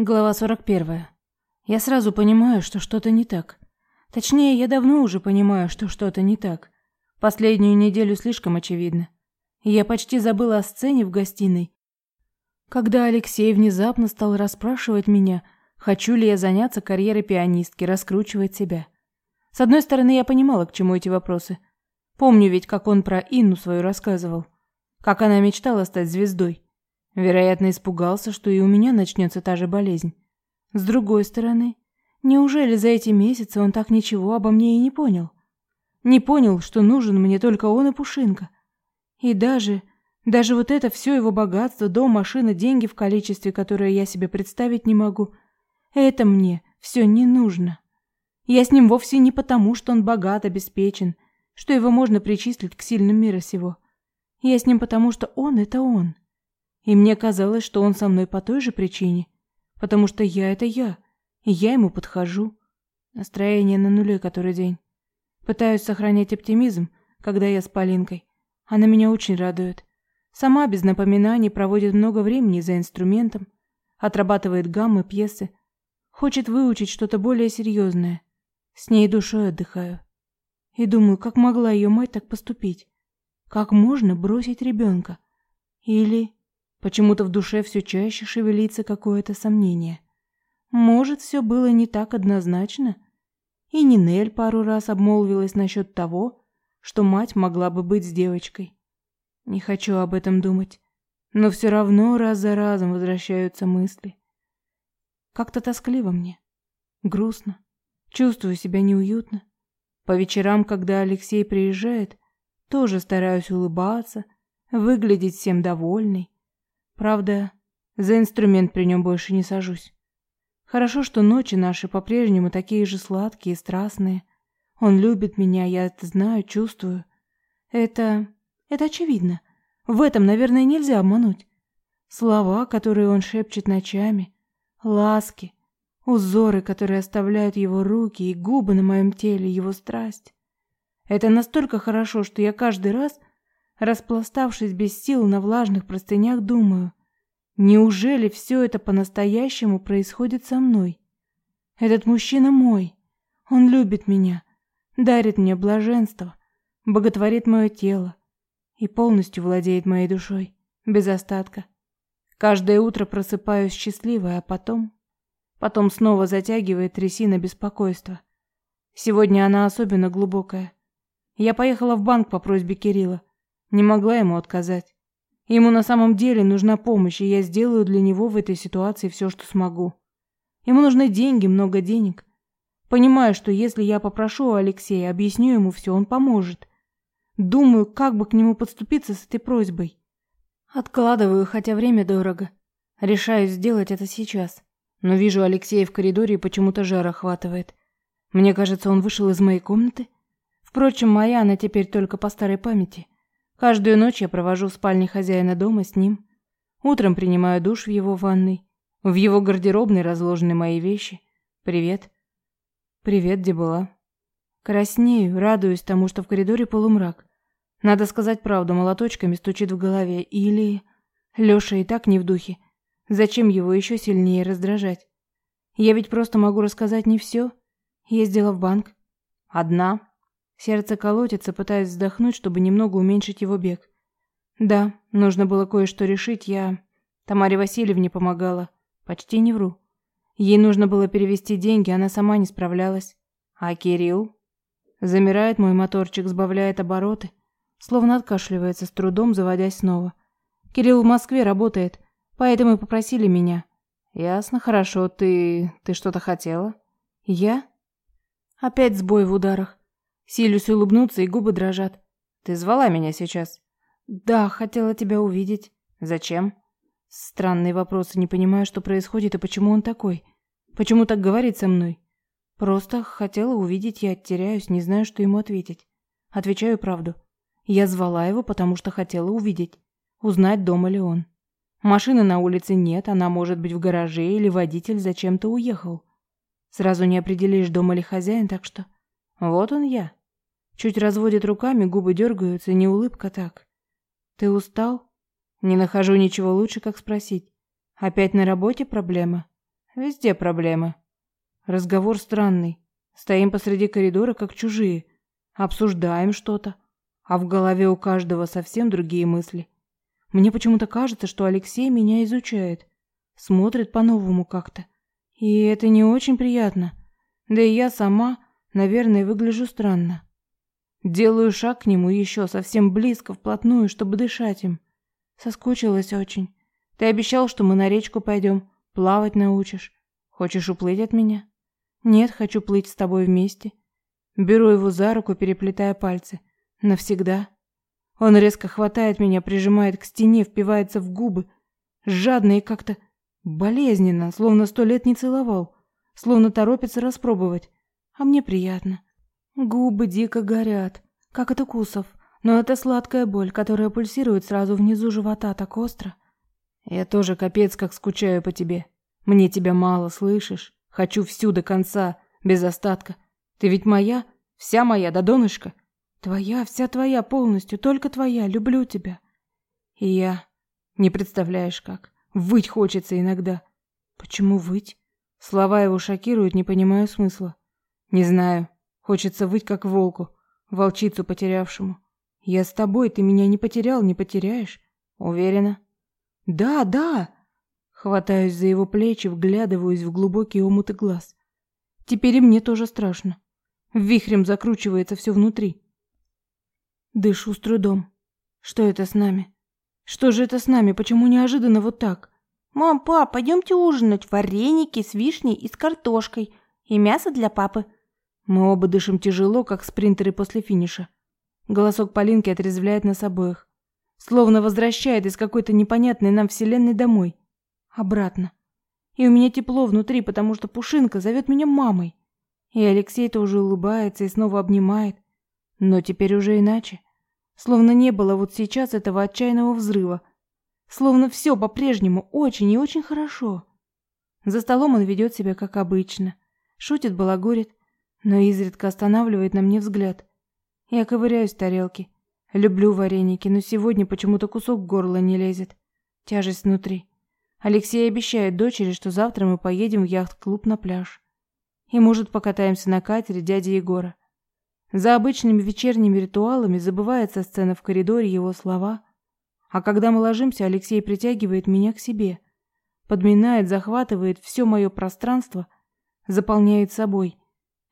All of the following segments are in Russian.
Глава 41. Я сразу понимаю, что что-то не так. Точнее, я давно уже понимаю, что что-то не так. Последнюю неделю слишком очевидно. Я почти забыла о сцене в гостиной, когда Алексей внезапно стал расспрашивать меня, хочу ли я заняться карьерой пианистки, раскручивать себя. С одной стороны, я понимала, к чему эти вопросы. Помню ведь, как он про Инну свою рассказывал. Как она мечтала стать звездой. Вероятно, испугался, что и у меня начнется та же болезнь. С другой стороны, неужели за эти месяцы он так ничего обо мне и не понял? Не понял, что нужен мне только он и Пушинка. И даже, даже вот это все его богатство, дом, машина, деньги в количестве, которое я себе представить не могу, это мне все не нужно. Я с ним вовсе не потому, что он богат, обеспечен, что его можно причислить к сильным мира сего. Я с ним потому, что он — это он. И мне казалось, что он со мной по той же причине, потому что я это я, и я ему подхожу. Настроение на нуле который день. Пытаюсь сохранять оптимизм, когда я с Полинкой. Она меня очень радует. Сама без напоминаний проводит много времени за инструментом, отрабатывает гаммы, пьесы, хочет выучить что-то более серьезное. С ней душой отдыхаю. И думаю, как могла ее мать так поступить? Как можно бросить ребенка? Или Почему-то в душе все чаще шевелится какое-то сомнение. Может, все было не так однозначно? И Нинель пару раз обмолвилась насчет того, что мать могла бы быть с девочкой. Не хочу об этом думать, но все равно раз за разом возвращаются мысли. Как-то тоскливо мне, грустно, чувствую себя неуютно. По вечерам, когда Алексей приезжает, тоже стараюсь улыбаться, выглядеть всем довольной. Правда, за инструмент при нем больше не сажусь. Хорошо, что ночи наши по-прежнему такие же сладкие и страстные. Он любит меня, я это знаю, чувствую. Это... это очевидно. В этом, наверное, нельзя обмануть. Слова, которые он шепчет ночами, ласки, узоры, которые оставляют его руки и губы на моем теле, его страсть. Это настолько хорошо, что я каждый раз Распластавшись без сил на влажных простынях, думаю, неужели все это по-настоящему происходит со мной? Этот мужчина мой. Он любит меня, дарит мне блаженство, боготворит мое тело и полностью владеет моей душой, без остатка. Каждое утро просыпаюсь счастливой, а потом... Потом снова затягивает трясина беспокойства. Сегодня она особенно глубокая. Я поехала в банк по просьбе Кирилла. Не могла ему отказать. Ему на самом деле нужна помощь, и я сделаю для него в этой ситуации все, что смогу. Ему нужны деньги, много денег. Понимаю, что если я попрошу у Алексея, объясню ему все, он поможет. Думаю, как бы к нему подступиться с этой просьбой. Откладываю, хотя время дорого. Решаю сделать это сейчас. Но вижу Алексея в коридоре и почему-то жар охватывает. Мне кажется, он вышел из моей комнаты. Впрочем, моя она теперь только по старой памяти. Каждую ночь я провожу в спальне хозяина дома с ним. Утром принимаю душ в его ванной. В его гардеробной разложены мои вещи. Привет. Привет, где была? Краснею, радуюсь тому, что в коридоре полумрак. Надо сказать правду, молоточками стучит в голове. Или... Лёша и так не в духе. Зачем его еще сильнее раздражать? Я ведь просто могу рассказать не все. Ездила в банк. Одна. Сердце колотится, пытаясь вздохнуть, чтобы немного уменьшить его бег. Да, нужно было кое-что решить, я... Тамаре Васильевне помогала. Почти не вру. Ей нужно было перевести деньги, она сама не справлялась. А Кирилл? Замирает мой моторчик, сбавляет обороты, словно откашливается с трудом, заводясь снова. Кирилл в Москве работает, поэтому и попросили меня. Ясно, хорошо, ты... ты что-то хотела? Я? Опять сбой в ударах. Силюсь улыбнуться, и губы дрожат. Ты звала меня сейчас? Да, хотела тебя увидеть. Зачем? Странные вопросы, не понимаю, что происходит и почему он такой. Почему так говорит со мной? Просто хотела увидеть, я теряюсь, не знаю, что ему ответить. Отвечаю правду. Я звала его, потому что хотела увидеть, узнать, дома ли он. Машины на улице нет, она может быть в гараже или водитель зачем-то уехал. Сразу не определишь, дома ли хозяин, так что вот он я. Чуть разводит руками, губы дергаются, не улыбка так. Ты устал? Не нахожу ничего лучше, как спросить. Опять на работе проблема? Везде проблемы. Разговор странный. Стоим посреди коридора, как чужие. Обсуждаем что-то. А в голове у каждого совсем другие мысли. Мне почему-то кажется, что Алексей меня изучает. Смотрит по-новому как-то. И это не очень приятно. Да и я сама, наверное, выгляжу странно. Делаю шаг к нему еще совсем близко, вплотную, чтобы дышать им. Соскучилась очень. Ты обещал, что мы на речку пойдем, плавать научишь. Хочешь уплыть от меня? Нет, хочу плыть с тобой вместе. Беру его за руку, переплетая пальцы. Навсегда. Он резко хватает меня, прижимает к стене, впивается в губы. Жадно и как-то болезненно, словно сто лет не целовал. Словно торопится распробовать. А мне приятно. Губы дико горят, как от укусов. Но это сладкая боль, которая пульсирует сразу внизу живота так остро. Я тоже капец как скучаю по тебе. Мне тебя мало, слышишь? Хочу всю до конца, без остатка. Ты ведь моя, вся моя до донышка. Твоя, вся твоя полностью, только твоя, люблю тебя. И я, не представляешь как, выть хочется иногда. Почему выть? Слова его шокируют, не понимаю смысла. Не знаю, хочется выть как волку, волчицу потерявшему. Я с тобой, ты меня не потерял, не потеряешь? Уверена? Да, да. Хватаюсь за его плечи, вглядываюсь в глубокие омуты глаз. Теперь и мне тоже страшно. Вихрем закручивается все внутри. Дышу с трудом. Что это с нами? Что же это с нами? Почему неожиданно вот так? Мам, пап, пойдемте ужинать. Вареники с вишней и с картошкой. И мясо для папы. Мы оба дышим тяжело, как спринтеры после финиша. Голосок Полинки отрезвляет нас обоих. Словно возвращает из какой-то непонятной нам вселенной домой. Обратно. И у меня тепло внутри, потому что Пушинка зовет меня мамой. И Алексей тоже улыбается и снова обнимает. Но теперь уже иначе. Словно не было вот сейчас этого отчаянного взрыва. Словно все по-прежнему очень и очень хорошо. За столом он ведет себя как обычно. Шутит, балагурит, но изредка останавливает на мне взгляд. Я ковыряюсь в тарелке. Люблю вареники, но сегодня почему-то кусок в горло не лезет. Тяжесть внутри. Алексей обещает дочери, что завтра мы поедем в яхт-клуб на пляж. И, может, покатаемся на катере дяди Егора. За обычными вечерними ритуалами забывается сцена в коридоре, его слова. А когда мы ложимся, Алексей притягивает меня к себе. Подминает, захватывает все мое пространство, заполняет собой.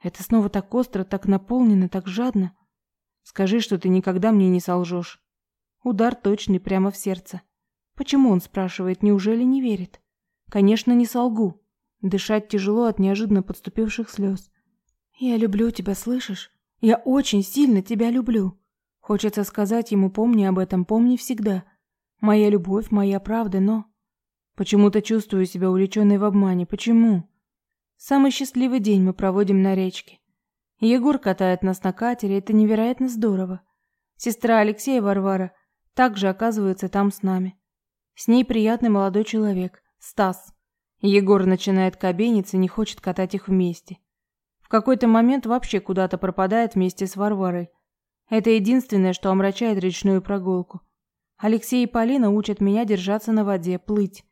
Это снова так остро, так наполнено, так жадно. Скажи, что ты никогда мне не солжешь. Удар точный прямо в сердце. Почему он спрашивает, неужели не верит? Конечно, не солгу. Дышать тяжело от неожиданно подступивших слез. Я люблю тебя, слышишь? Я очень сильно тебя люблю. Хочется сказать ему, помни об этом, помни всегда. Моя любовь, моя правда, но... Почему-то чувствую себя увлеченной в обмане. Почему? Самый счастливый день мы проводим на речке. Егор катает нас на катере, это невероятно здорово. Сестра Алексея Варвара также оказывается там с нами. С ней приятный молодой человек, Стас. Егор начинает кабениться, не хочет катать их вместе. В какой-то момент вообще куда-то пропадает вместе с Варварой. Это единственное, что омрачает речную прогулку. Алексей и Полина учат меня держаться на воде, плыть.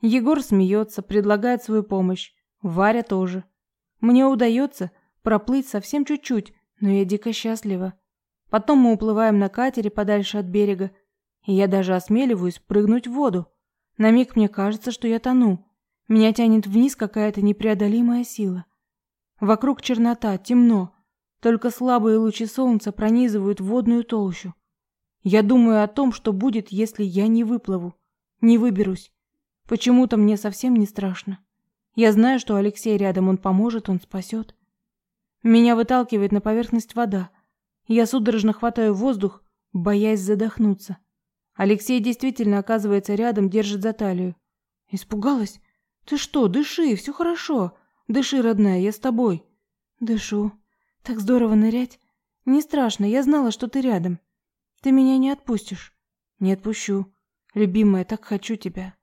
Егор смеется, предлагает свою помощь. Варя тоже. Мне удается проплыть совсем чуть-чуть, но я дико счастлива. Потом мы уплываем на катере подальше от берега, и я даже осмеливаюсь прыгнуть в воду. На миг мне кажется, что я тону. Меня тянет вниз какая-то непреодолимая сила. Вокруг чернота, темно, только слабые лучи солнца пронизывают водную толщу. Я думаю о том, что будет, если я не выплыву, не выберусь. Почему-то мне совсем не страшно. Я знаю, что Алексей рядом, он поможет, он спасет. Меня выталкивает на поверхность вода. Я судорожно хватаю воздух, боясь задохнуться. Алексей действительно оказывается рядом, держит за талию. Испугалась? Ты что, дыши, все хорошо. Дыши, родная, я с тобой. Дышу. Так здорово нырять. Не страшно, я знала, что ты рядом. Ты меня не отпустишь. Не отпущу. Любимая, так хочу тебя.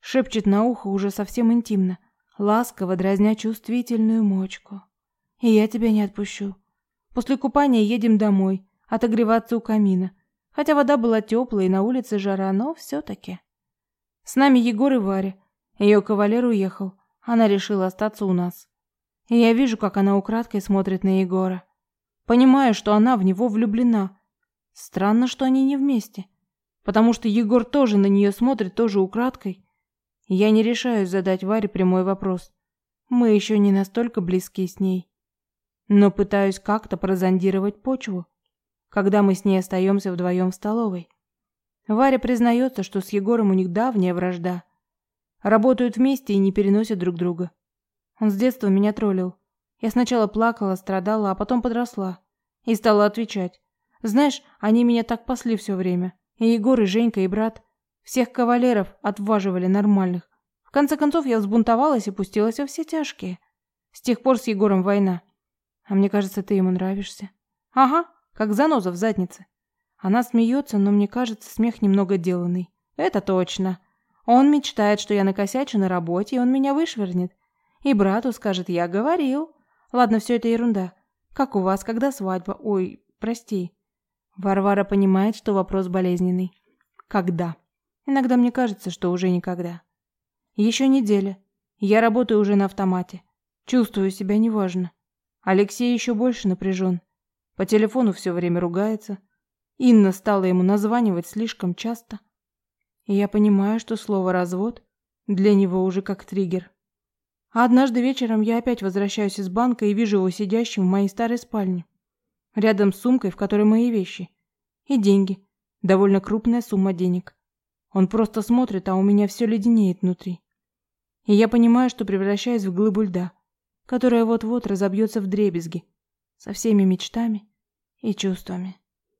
Шепчет на ухо уже совсем интимно, ласково дразня чувствительную мочку. И я тебя не отпущу. После купания едем домой, отогреваться у камина. Хотя вода была теплая и на улице жара, но все-таки. С нами Егор и Варя. Ее кавалер уехал. Она решила остаться у нас. И я вижу, как она украдкой смотрит на Егора. Понимаю, что она в него влюблена. Странно, что они не вместе. Потому что Егор тоже на нее смотрит, тоже украдкой. Я не решаюсь задать Варе прямой вопрос. Мы еще не настолько близки с ней. Но пытаюсь как-то прозондировать почву, когда мы с ней остаемся вдвоем в столовой. Варя признается, что с Егором у них давняя вражда. Работают вместе и не переносят друг друга. Он с детства меня троллил. Я сначала плакала, страдала, а потом подросла. И стала отвечать. Знаешь, они меня так пасли все время. И Егор, и Женька, и брат. Всех кавалеров отваживали нормальных. В конце концов, я взбунтовалась и пустилась во все тяжкие. С тех пор с Егором война. А мне кажется, ты ему нравишься. Ага, как заноза в заднице. Она смеется, но мне кажется, смех немного деланный. Это точно. Он мечтает, что я накосячу на работе, и он меня вышвырнет. И брату скажет, я говорил. Ладно, все это ерунда. Как у вас, когда свадьба? Ой, прости. Варвара понимает, что вопрос болезненный. Когда? Иногда мне кажется, что уже никогда. Еще неделя. Я работаю уже на автомате. Чувствую себя неважно. Алексей еще больше напряжен. По телефону все время ругается. Инна стала ему названивать слишком часто. И я понимаю, что слово «развод» для него уже как триггер. А однажды вечером я опять возвращаюсь из банка и вижу его сидящим в моей старой спальне. Рядом с сумкой, в которой мои вещи. И деньги. Довольно крупная сумма денег. Он просто смотрит, а у меня все леденеет внутри. И я понимаю, что превращаюсь в глыбу льда, которая вот-вот разобьется в дребезги, со всеми мечтами и чувствами.